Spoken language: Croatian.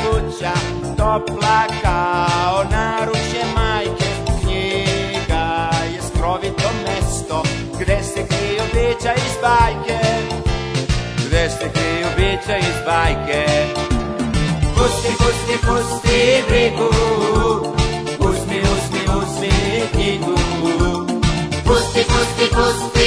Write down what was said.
kuća, topla kao naručje majke. Knjiga je skrovito mesto, gde se kriju bića iz bajke gde se kriju bića iz bajke. Pusti, pusti, pusti brigu, uzmi, uzmi, uzmi knjigu. Pusti, pusti, pusti